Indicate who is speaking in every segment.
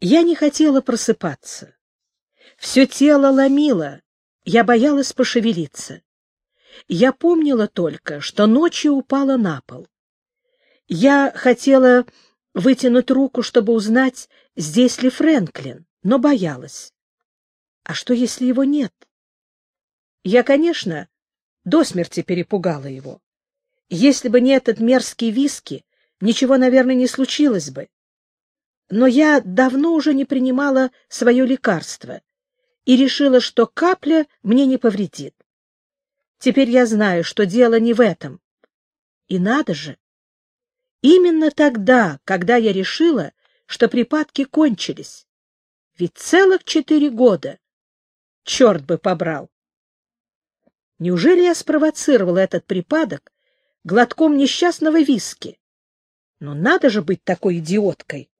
Speaker 1: Я не хотела просыпаться. Все тело ломило, я боялась пошевелиться. Я помнила только, что ночью упала на пол. Я хотела вытянуть руку, чтобы узнать, здесь ли Фрэнклин, но боялась. А что, если его нет? Я, конечно, до смерти перепугала его. Если бы не этот мерзкий виски, ничего, наверное, не случилось бы. Но я давно уже не принимала свое лекарство и решила, что капля мне не повредит. Теперь я знаю, что дело не в этом. И надо же! Именно тогда, когда я решила, что припадки кончились. Ведь целых четыре года. Черт бы побрал! Неужели я спровоцировала этот припадок глотком несчастного виски? Но надо же быть такой идиоткой!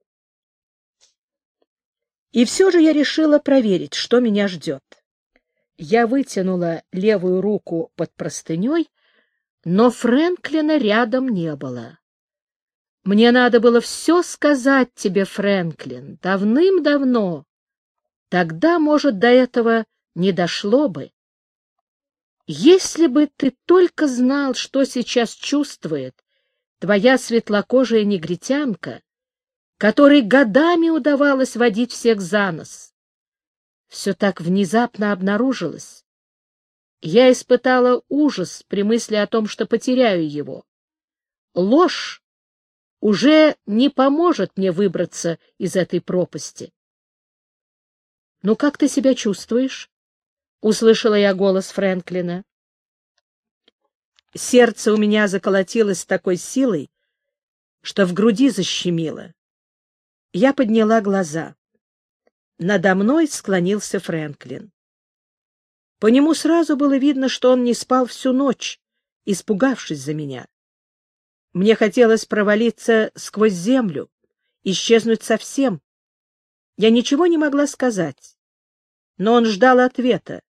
Speaker 1: И все же я решила проверить, что меня ждет. Я вытянула левую руку под простыней, но Фрэнклина рядом не было. Мне надо было все сказать тебе, Фрэнклин, давным-давно. Тогда, может, до этого не дошло бы. Если бы ты только знал, что сейчас чувствует твоя светлокожая негритянка, которой годами удавалось водить всех за нос. Все так внезапно обнаружилось. Я испытала ужас при мысли о том, что потеряю его. Ложь уже не поможет мне выбраться из этой пропасти. — Ну, как ты себя чувствуешь? — услышала я голос Фрэнклина. Сердце у меня заколотилось такой силой, что в груди защемило. Я подняла глаза. Надо мной склонился Фрэнклин. По нему сразу было видно, что он не спал всю ночь, испугавшись за меня. Мне хотелось провалиться сквозь землю, исчезнуть совсем. Я ничего не могла сказать, но он ждал ответа.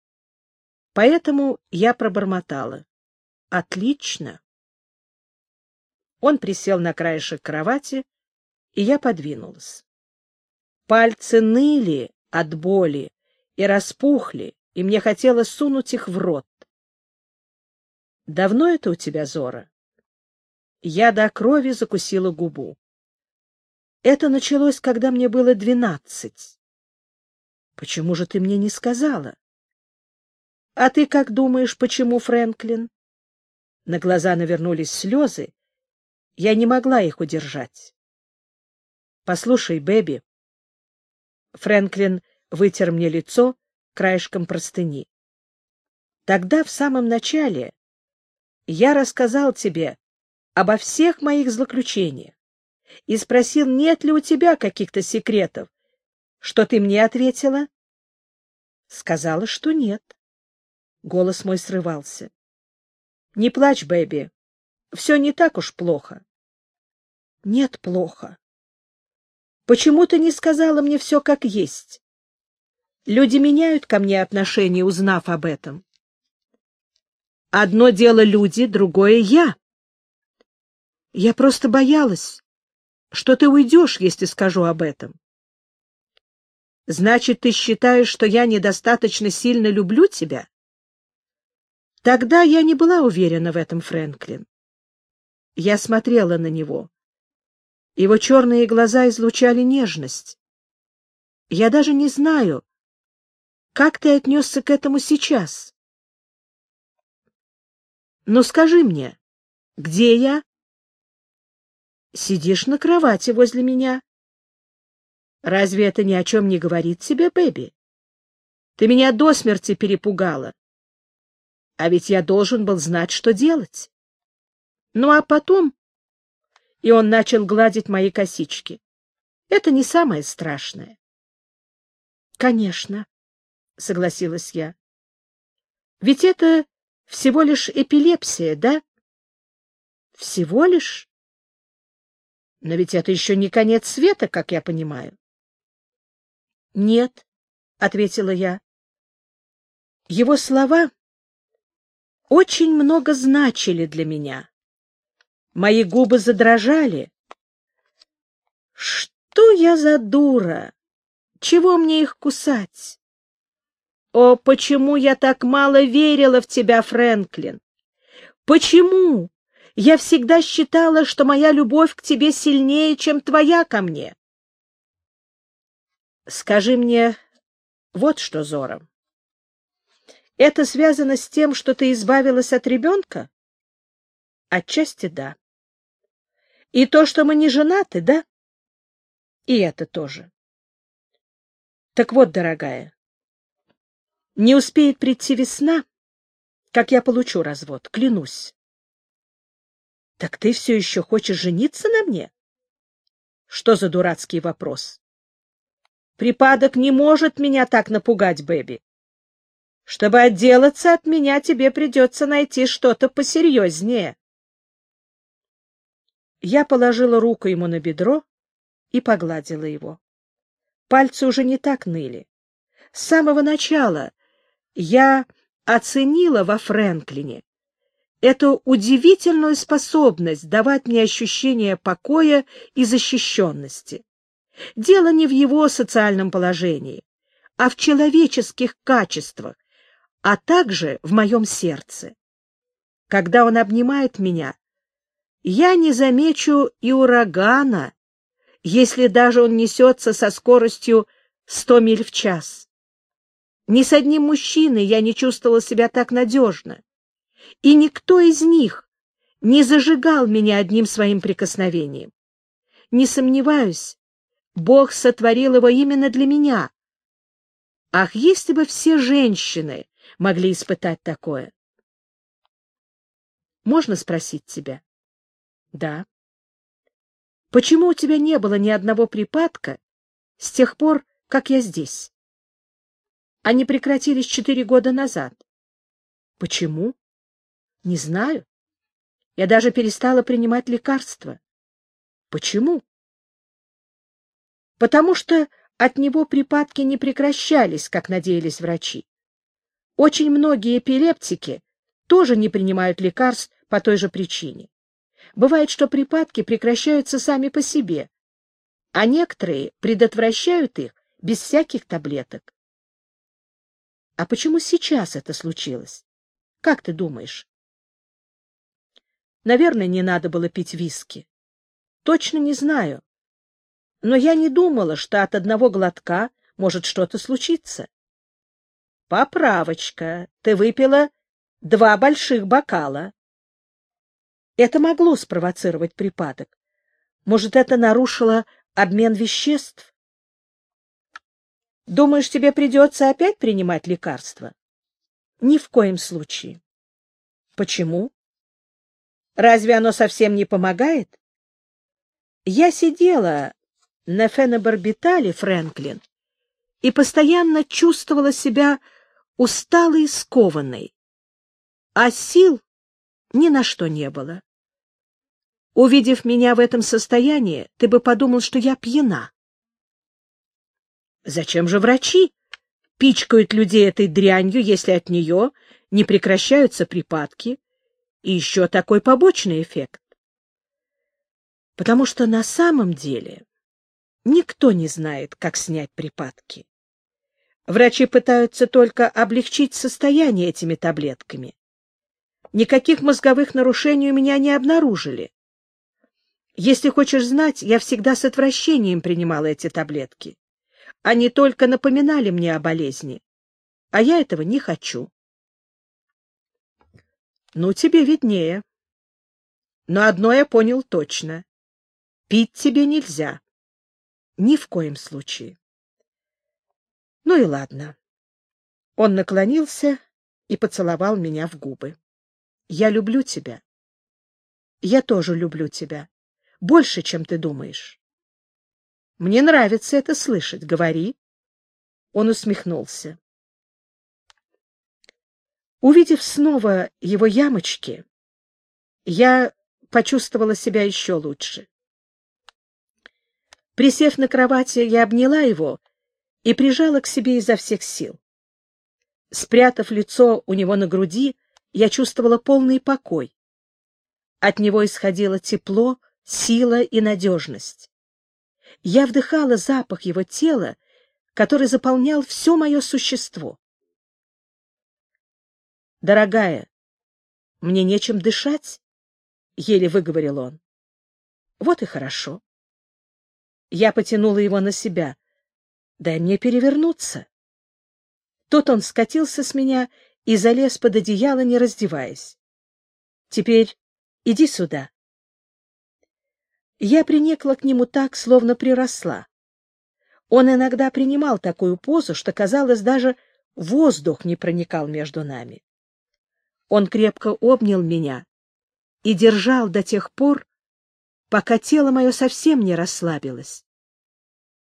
Speaker 1: Поэтому я пробормотала. «Отлично!» Он присел на краешек кровати, и я подвинулась. Пальцы ныли от боли и распухли, и мне хотелось сунуть их в рот. — Давно это у тебя, Зора? Я до крови закусила губу. Это началось, когда мне было двенадцать. Почему же ты мне не сказала? А ты как думаешь, почему, Фрэнклин? На глаза навернулись слезы. Я не могла их удержать. Послушай, Бэби. Фрэнклин вытер мне лицо краешком простыни. Тогда, в самом начале, я рассказал тебе обо всех моих злоключениях и спросил, нет ли у тебя каких-то секретов. Что ты мне ответила? Сказала, что нет. Голос мой срывался. Не плачь, Бэби. Все не так уж плохо. Нет, плохо. Почему ты не сказала мне все как есть? Люди меняют ко мне отношение, узнав об этом. Одно дело люди, другое я. Я просто боялась, что ты уйдешь, если скажу об этом. Значит, ты считаешь, что я недостаточно сильно люблю тебя? Тогда я не была уверена в этом, Фрэнклин. Я смотрела на него. Его черные глаза излучали нежность. Я даже не знаю, как ты отнесся к этому сейчас. Но скажи мне, где я? Сидишь на кровати возле меня. Разве это ни о чем не говорит тебе, Бэби? Ты меня до смерти перепугала. А ведь я должен был знать, что делать. Ну а потом и он начал гладить мои косички. Это не самое страшное. — Конечно, — согласилась я. — Ведь это всего лишь эпилепсия, да? — Всего лишь? Но ведь это еще не конец света, как я понимаю. — Нет, — ответила я. Его слова очень много значили для меня. Мои губы задрожали. Что я за дура? Чего мне их кусать? О, почему я так мало верила в тебя, Фрэнклин? Почему? Я всегда считала, что моя любовь к тебе сильнее, чем твоя ко мне. Скажи мне вот что, Зора. Это связано с тем, что ты избавилась от ребенка? Отчасти да. И то, что мы не женаты, да? И это тоже. Так вот, дорогая, не успеет прийти весна, как я получу развод, клянусь. Так ты все еще хочешь жениться на мне? Что за дурацкий вопрос? Припадок не может меня так напугать, Бэби. Чтобы отделаться от меня, тебе придется найти что-то посерьезнее. Я положила руку ему на бедро и погладила его. Пальцы уже не так ныли. С самого начала я оценила во Фрэнклине эту удивительную способность давать мне ощущение покоя и защищенности. Дело не в его социальном положении, а в человеческих качествах, а также в моем сердце. Когда он обнимает меня, я не замечу и урагана, если даже он несется со скоростью сто миль в час. Ни с одним мужчиной я не чувствовала себя так надежно, и никто из них не зажигал меня одним своим прикосновением. Не сомневаюсь, Бог сотворил его именно для меня. Ах, если бы все женщины могли испытать такое. Можно спросить тебя? Да. Почему у тебя не было ни одного припадка с тех пор, как я здесь? Они прекратились четыре года назад. Почему? Не знаю. Я даже перестала принимать лекарства. Почему? Потому что от него припадки не прекращались, как надеялись врачи. Очень многие эпилептики тоже не принимают лекарств по той же причине. Бывает, что припадки прекращаются сами по себе, а некоторые предотвращают их без всяких таблеток. А почему сейчас это случилось? Как ты думаешь? Наверное, не надо было пить виски. Точно не знаю. Но я не думала, что от одного глотка может что-то случиться. Поправочка. Ты выпила два больших бокала. Это могло спровоцировать припадок. Может, это нарушило обмен веществ? Думаешь, тебе придется опять принимать лекарства? Ни в коем случае. Почему? Разве оно совсем не помогает? Я сидела на фенобарбитале, Фрэнклин, и постоянно чувствовала себя усталой и скованной, а сил ни на что не было. Увидев меня в этом состоянии, ты бы подумал, что я пьяна. Зачем же врачи пичкают людей этой дрянью, если от нее не прекращаются припадки, и еще такой побочный эффект? Потому что на самом деле никто не знает, как снять припадки. Врачи пытаются только облегчить состояние этими таблетками. Никаких мозговых нарушений у меня не обнаружили. Если хочешь знать, я всегда с отвращением принимала эти таблетки. Они только напоминали мне о болезни, а я этого не хочу. Ну, тебе виднее. Но одно я понял точно. Пить тебе нельзя. Ни в коем случае. Ну и ладно. Он наклонился и поцеловал меня в губы. Я люблю тебя. Я тоже люблю тебя. Больше, чем ты думаешь. Мне нравится это слышать. Говори. Он усмехнулся. Увидев снова его ямочки, я почувствовала себя еще лучше. Присев на кровати, я обняла его и прижала к себе изо всех сил. Спрятав лицо у него на груди, я чувствовала полный покой. От него исходило тепло, сила и надежность. Я вдыхала запах его тела, который заполнял все мое существо. «Дорогая, мне нечем дышать», — еле выговорил он. «Вот и хорошо». Я потянула его на себя. «Дай мне перевернуться». Тут он скатился с меня и залез под одеяло, не раздеваясь. «Теперь иди сюда». Я приникла к нему так, словно приросла. Он иногда принимал такую позу, что, казалось, даже воздух не проникал между нами. Он крепко обнял меня и держал до тех пор, пока тело мое совсем не расслабилось.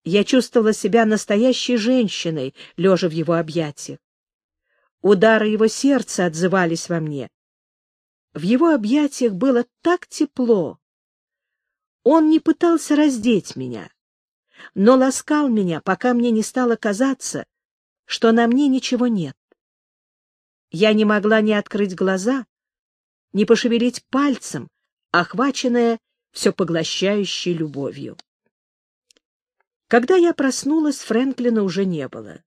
Speaker 1: Я чувствовала себя настоящей женщиной, лежа в его объятиях. Удары его сердца отзывались во мне. В его объятиях было так тепло. Он не пытался раздеть меня, но ласкал меня, пока мне не стало казаться, что на мне ничего нет. Я не могла ни открыть глаза, ни пошевелить пальцем, охваченная все поглощающей любовью. Когда я проснулась, Фрэнклина уже не было.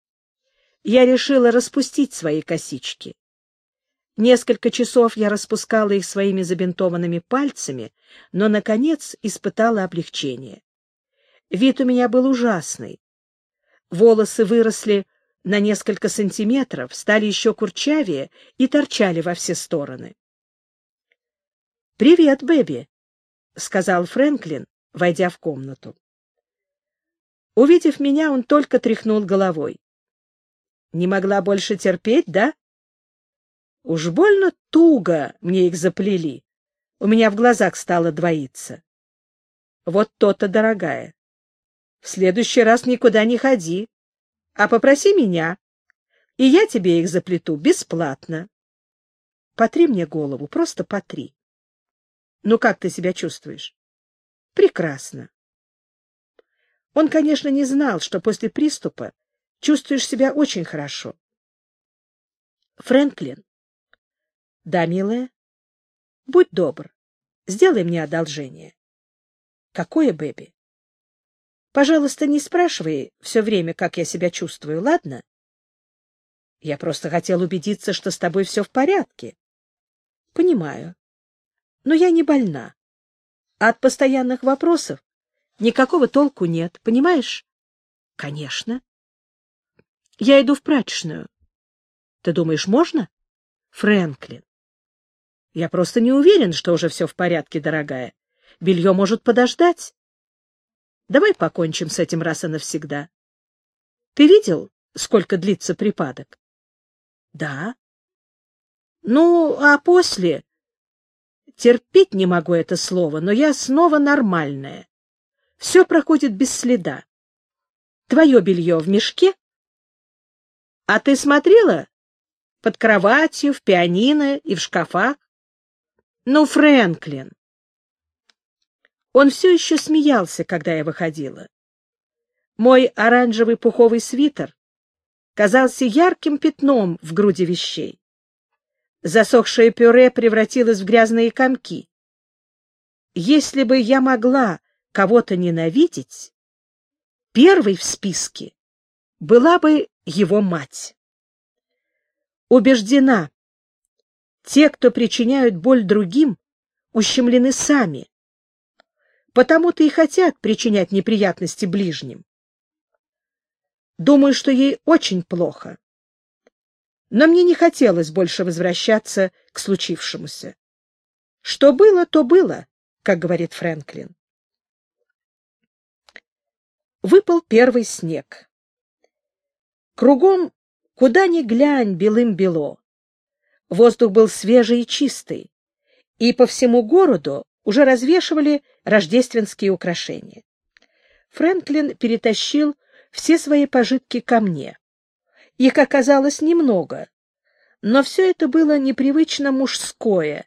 Speaker 1: Я решила распустить свои косички. Несколько часов я распускала их своими забинтованными пальцами, но, наконец, испытала облегчение. Вид у меня был ужасный. Волосы выросли на несколько сантиметров, стали еще курчавее и торчали во все стороны. «Привет, Бэби», — сказал Фрэнклин, войдя в комнату. Увидев меня, он только тряхнул головой. «Не могла больше терпеть, да?» «Уж больно туго мне их заплели. У меня в глазах стало двоиться». «Вот то-то, дорогая. В следующий раз никуда не ходи, а попроси меня, и я тебе их заплету бесплатно. Потри мне голову, просто потри. Ну, как ты себя чувствуешь? Прекрасно. Он, конечно, не знал, что после приступа чувствуешь себя очень хорошо. Фрэнклин. Да, милая. Будь добр. Сделай мне одолжение. Какое, Бэби? Пожалуйста, не спрашивай все время, как я себя чувствую, ладно? Я просто хотел убедиться, что с тобой все в порядке. Понимаю но я не больна. А от постоянных вопросов никакого толку нет, понимаешь? — Конечно. — Я иду в прачечную. — Ты думаешь, можно? — Фрэнклин. — Я просто не уверен, что уже все в порядке, дорогая. Белье может подождать. Давай покончим с этим раз и навсегда. Ты видел, сколько длится припадок? — Да. — Ну, а после Терпеть не могу это слово, но я снова нормальная. Все проходит без следа. Твое белье в мешке? А ты смотрела? Под кроватью, в пианино и в шкафах? Ну, Фрэнклин. Он все еще смеялся, когда я выходила. Мой оранжевый пуховый свитер казался ярким пятном в груди вещей. Засохшее пюре превратилось в грязные комки. Если бы я могла кого-то ненавидеть, первой в списке была бы его мать. Убеждена, те, кто причиняют боль другим, ущемлены сами, потому-то и хотят причинять неприятности ближним. Думаю, что ей очень плохо но мне не хотелось больше возвращаться к случившемуся. Что было, то было, как говорит Фрэнклин. Выпал первый снег. Кругом, куда ни глянь, белым-бело. Воздух был свежий и чистый, и по всему городу уже развешивали рождественские украшения. Фрэнклин перетащил все свои пожитки ко мне. Их оказалось немного, но все это было непривычно мужское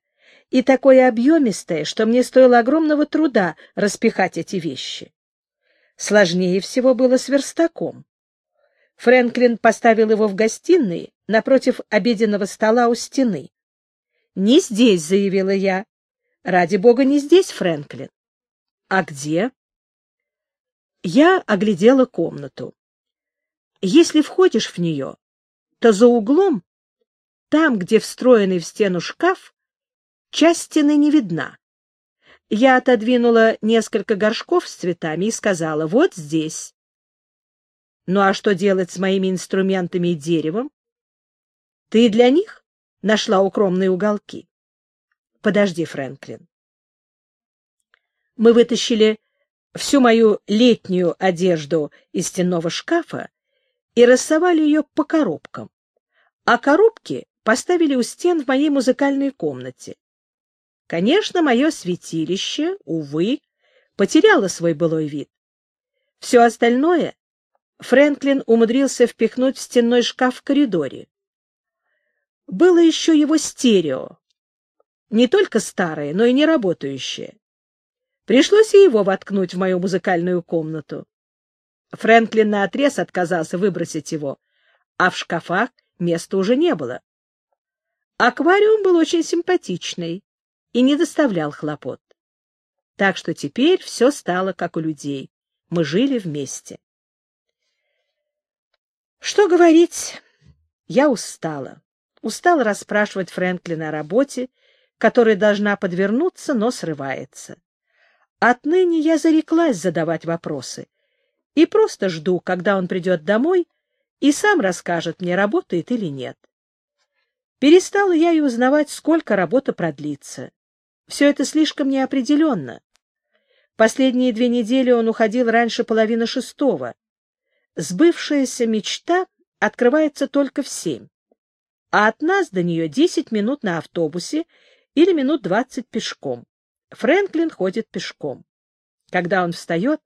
Speaker 1: и такое объемистое, что мне стоило огромного труда распихать эти вещи. Сложнее всего было с верстаком. Фрэнклин поставил его в гостиной напротив обеденного стола у стены. «Не здесь», — заявила я. «Ради бога, не здесь, Фрэнклин». «А где?» Я оглядела комнату. Если входишь в нее, то за углом, там, где встроенный в стену шкаф, часть стены не видна. Я отодвинула несколько горшков с цветами и сказала, вот здесь. Ну а что делать с моими инструментами и деревом? Ты для них нашла укромные уголки? Подожди, Фрэнклин. Мы вытащили всю мою летнюю одежду из стенного шкафа и рассовали ее по коробкам, а коробки поставили у стен в моей музыкальной комнате. Конечно, мое святилище, увы, потеряло свой былой вид. Все остальное Фрэнклин умудрился впихнуть в стенной шкаф в коридоре. Было еще его стерео, не только старое, но и не работающее. Пришлось и его воткнуть в мою музыкальную комнату. Фрэнклин наотрез отказался выбросить его, а в шкафах места уже не было. Аквариум был очень симпатичный и не доставлял хлопот. Так что теперь все стало как у людей. Мы жили вместе. Что говорить? Я устала. Устала расспрашивать Фрэнклина о работе, которая должна подвернуться, но срывается. Отныне я зареклась задавать вопросы и просто жду, когда он придет домой и сам расскажет мне, работает или нет. Перестала я и узнавать, сколько работа продлится. Все это слишком неопределенно. Последние две недели он уходил раньше половины шестого. Сбывшаяся мечта открывается только в семь, а от нас до нее десять минут на автобусе или минут двадцать пешком. Фрэнклин ходит пешком. Когда он встает,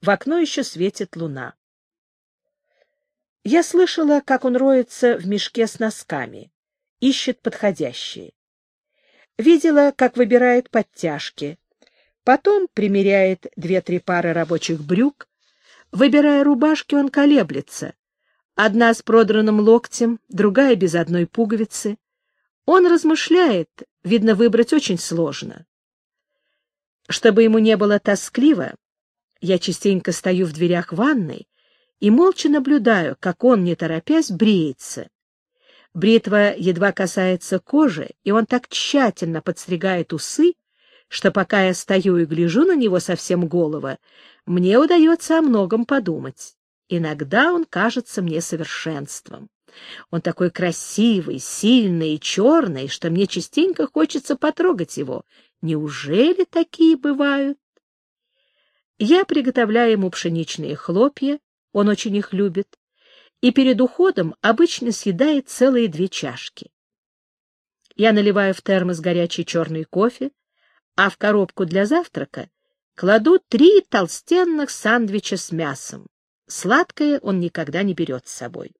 Speaker 1: в окно еще светит луна. Я слышала, как он роется в мешке с носками, ищет подходящие. Видела, как выбирает подтяжки. Потом примеряет две-три пары рабочих брюк. Выбирая рубашки, он колеблется. Одна с продранным локтем, другая без одной пуговицы. Он размышляет, видно, выбрать очень сложно. Чтобы ему не было тоскливо, я частенько стою в дверях ванной и молча наблюдаю, как он, не торопясь, бреется. Бритва едва касается кожи, и он так тщательно подстригает усы, что пока я стою и гляжу на него совсем голого, мне удается о многом подумать. Иногда он кажется мне совершенством. Он такой красивый, сильный и черный, что мне частенько хочется потрогать его. Неужели такие бывают? Я приготовляю ему пшеничные хлопья, он очень их любит, и перед уходом обычно съедает целые две чашки. Я наливаю в термос горячий черный кофе, а в коробку для завтрака кладу три толстенных сандвича с мясом. Сладкое он никогда не берет с собой.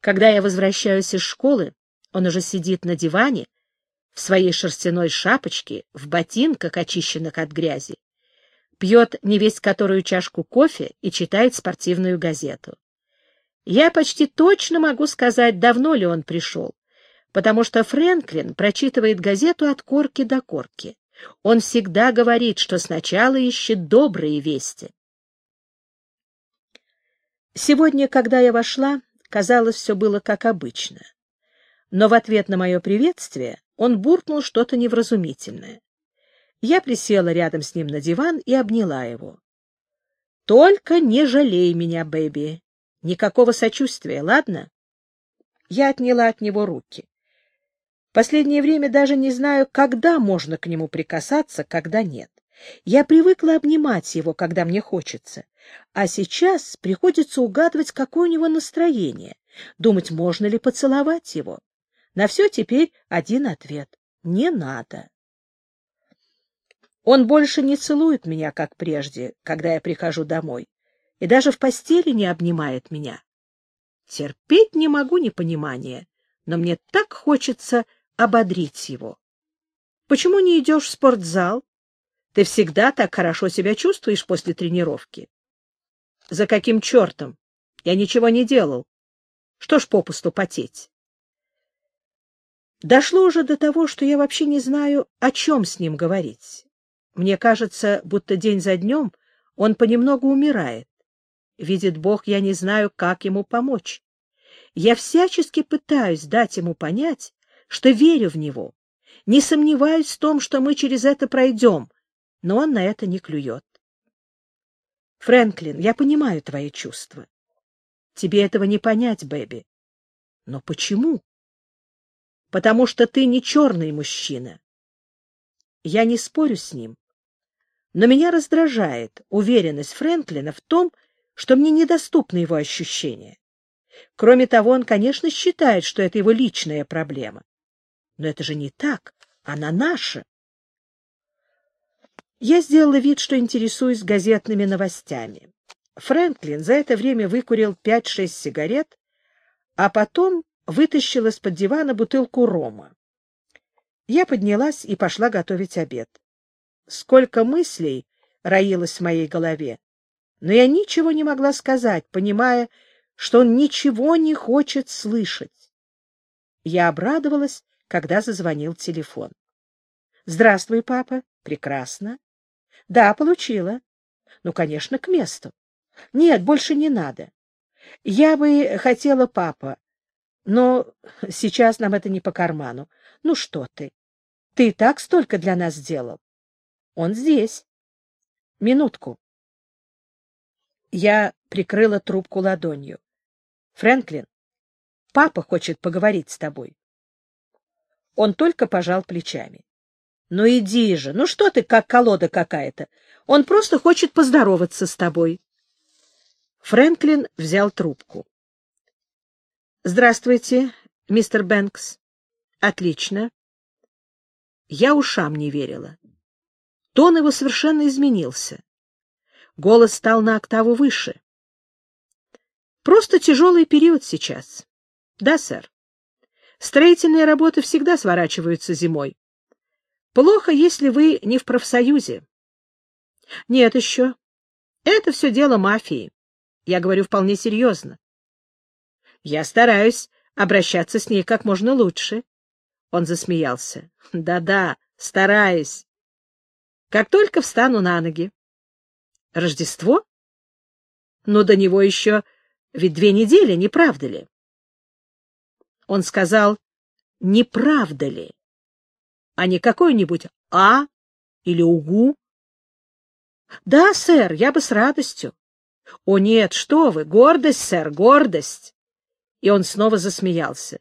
Speaker 1: Когда я возвращаюсь из школы, он уже сидит на диване, в своей шерстяной шапочке, в ботинках, очищенных от грязи, пьет невесть которую чашку кофе и читает спортивную газету. Я почти точно могу сказать, давно ли он пришел, потому что Фрэнклин прочитывает газету от корки до корки. Он всегда говорит, что сначала ищет добрые вести. Сегодня, когда я вошла, казалось, все было как обычно. Но в ответ на мое приветствие он буркнул что-то невразумительное. Я присела рядом с ним на диван и обняла его. — Только не жалей меня, Бэби. Никакого сочувствия, ладно? Я отняла от него руки. Последнее время даже не знаю, когда можно к нему прикасаться, когда нет. Я привыкла обнимать его, когда мне хочется, а сейчас приходится угадывать, какое у него настроение, думать, можно ли поцеловать его. На все теперь один ответ — не надо. Он больше не целует меня, как прежде, когда я прихожу домой и даже в постели не обнимает меня. Терпеть не могу непонимания, но мне так хочется ободрить его. Почему не идешь в спортзал? Ты всегда так хорошо себя чувствуешь после тренировки. За каким чертом? Я ничего не делал. Что ж попусту потеть? Дошло уже до того, что я вообще не знаю, о чем с ним говорить. Мне кажется, будто день за днем он понемногу умирает. Видит Бог, я не знаю, как ему помочь. Я всячески пытаюсь дать ему понять, что верю в него, не сомневаюсь в том, что мы через это пройдем, но он на это не клюет. Фрэнклин, я понимаю твои чувства. Тебе этого не понять, Бэби. Но почему? Потому что ты не черный мужчина. Я не спорю с ним. Но меня раздражает уверенность Фрэнклина в том, что мне недоступны его ощущения. Кроме того, он, конечно, считает, что это его личная проблема. Но это же не так, она наша. Я сделала вид, что интересуюсь газетными новостями. Фрэнклин за это время выкурил пять-шесть сигарет, а потом вытащил из-под дивана бутылку рома. Я поднялась и пошла готовить обед. Сколько мыслей роилось в моей голове, но я ничего не могла сказать, понимая, что он ничего не хочет слышать. Я обрадовалась, когда зазвонил телефон. — Здравствуй, папа. — Прекрасно. — Да, получила. — Ну, конечно, к месту. — Нет, больше не надо. Я бы хотела, папа, но сейчас нам это не по карману. Ну что ты? Ты и так столько для нас сделал. Он здесь. Минутку. Я прикрыла трубку ладонью. Фрэнклин, папа хочет поговорить с тобой. Он только пожал плечами. Ну иди же, ну что ты, как колода какая-то. Он просто хочет поздороваться с тобой. Фрэнклин взял трубку. Здравствуйте, мистер Бэнкс. Отлично. Я ушам не верила. Тон его совершенно изменился. Голос стал на октаву выше. Просто тяжелый период сейчас. Да, сэр. Строительные работы всегда сворачиваются зимой. Плохо, если вы не в профсоюзе. Нет еще. Это все дело мафии. Я говорю вполне серьезно. Я стараюсь обращаться с ней как можно лучше. Он засмеялся. Да-да, стараюсь. Как только встану на ноги. Рождество? Но до него еще ведь две недели, не правда ли? Он сказал, не правда ли, а не какой-нибудь «а» или «угу». Да, сэр, я бы с радостью. О, нет, что вы, гордость, сэр, гордость. И он снова засмеялся.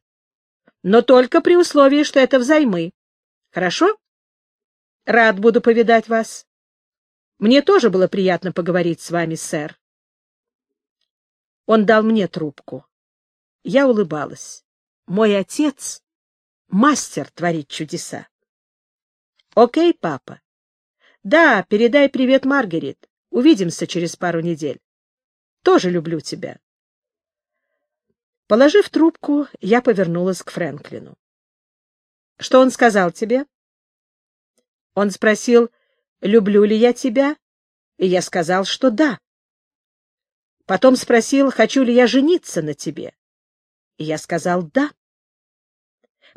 Speaker 1: Но только при условии, что это взаймы. Хорошо? Рад буду повидать вас. Мне тоже было приятно поговорить с вами, сэр. Он дал мне трубку. Я улыбалась. Мой отец — мастер творить чудеса. Окей, папа. Да, передай привет Маргарет. Увидимся через пару недель. Тоже люблю тебя. Положив трубку, я повернулась к Фрэнклину. — Что он сказал тебе? Он спросил, люблю ли я тебя, и я сказал, что да. Потом спросил, хочу ли я жениться на тебе. И я сказал «да».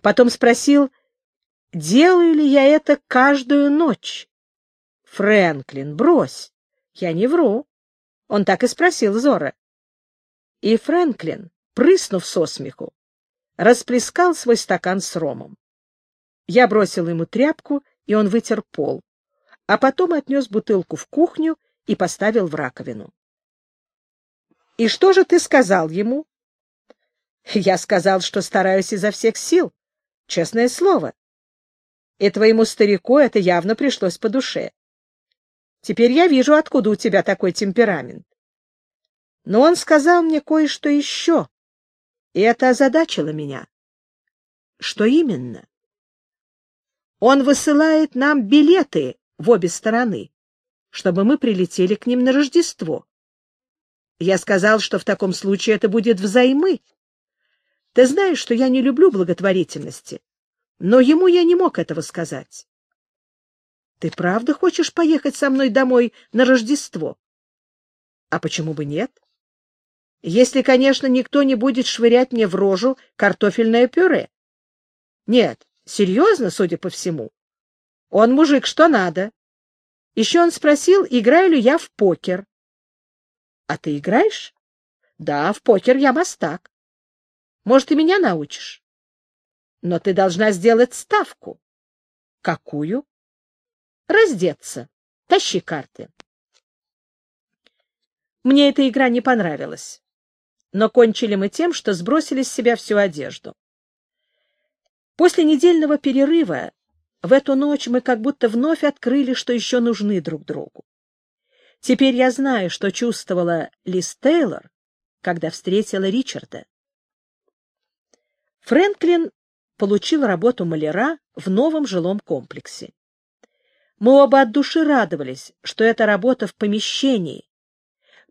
Speaker 1: Потом спросил, делаю ли я это каждую ночь. Фрэнклин, брось, я не вру. Он так и спросил Зора. И Фрэнклин, прыснув со смеху, расплескал свой стакан с ромом. Я бросил ему тряпку, и он вытер пол, а потом отнес бутылку в кухню и поставил в раковину. — И что же ты сказал ему? — Я сказал, что стараюсь изо всех сил. Честное слово. И твоему старику это явно пришлось по душе. Теперь я вижу, откуда у тебя такой темперамент. Но он сказал мне кое-что еще, и это озадачило меня. Что именно? Он высылает нам билеты в обе стороны, чтобы мы прилетели к ним на Рождество. Я сказал, что в таком случае это будет взаймы. Ты знаешь, что я не люблю благотворительности, но ему я не мог этого сказать. Ты правда хочешь поехать со мной домой на Рождество? А почему бы нет? Если, конечно, никто не будет швырять мне в рожу картофельное пюре. Нет, серьезно, судя по всему. Он мужик, что надо. Еще он спросил, играю ли я в покер. А ты играешь? Да, в покер я мастак. Может, и меня научишь? Но ты должна сделать ставку. Какую? Раздеться. Тащи карты. Мне эта игра не понравилась. Но кончили мы тем, что сбросили с себя всю одежду. После недельного перерыва в эту ночь мы как будто вновь открыли, что еще нужны друг другу. Теперь я знаю, что чувствовала Лиз Тейлор, когда встретила Ричарда. Фрэнклин получил работу маляра в новом жилом комплексе. Мы оба от души радовались, что эта работа в помещении,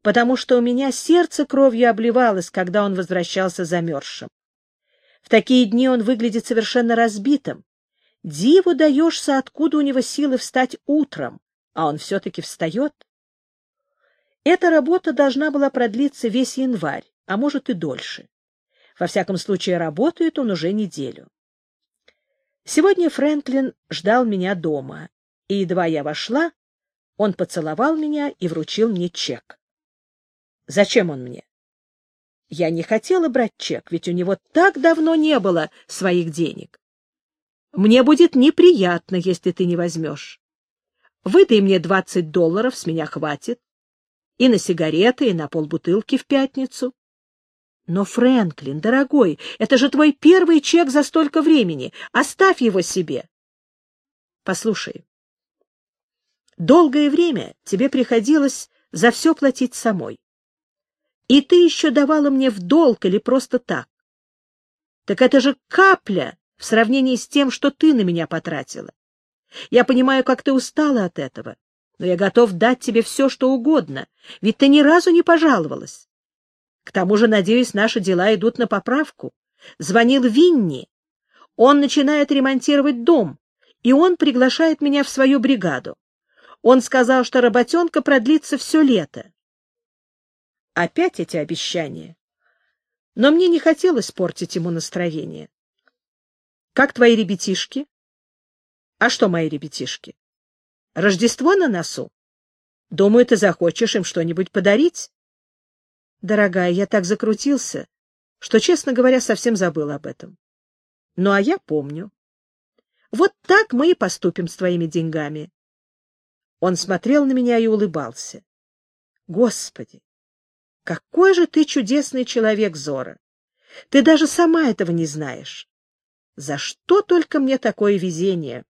Speaker 1: потому что у меня сердце кровью обливалось, когда он возвращался замерзшим. В такие дни он выглядит совершенно разбитым. Диву даешься, откуда у него силы встать утром, а он все-таки встает. Эта работа должна была продлиться весь январь, а может и дольше. Во всяком случае, работает он уже неделю. Сегодня Фрэнклин ждал меня дома, и едва я вошла, он поцеловал меня и вручил мне чек. Зачем он мне? Я не хотела брать чек, ведь у него так давно не было своих денег. Мне будет неприятно, если ты не возьмешь. Выдай мне двадцать долларов, с меня хватит. И на сигареты, и на полбутылки в пятницу. Но, Фрэнклин, дорогой, это же твой первый чек за столько времени. Оставь его себе. Послушай, долгое время тебе приходилось за все платить самой. И ты еще давала мне в долг или просто так. Так это же капля в сравнении с тем, что ты на меня потратила. Я понимаю, как ты устала от этого, но я готов дать тебе все, что угодно, ведь ты ни разу не пожаловалась. К тому же, надеюсь, наши дела идут на поправку. Звонил Винни. Он начинает ремонтировать дом, и он приглашает меня в свою бригаду. Он сказал, что работенка продлится все лето. Опять эти обещания. Но мне не хотелось портить ему настроение. Как твои ребятишки? А что мои ребятишки? Рождество на носу? Думаю, ты захочешь им что-нибудь подарить. Дорогая, я так закрутился, что, честно говоря, совсем забыл об этом. Ну, а я помню. Вот так мы и поступим с твоими деньгами. Он смотрел на меня и улыбался. Господи, какой же ты чудесный человек, Зора! Ты даже сама этого не знаешь. За что только мне такое везение?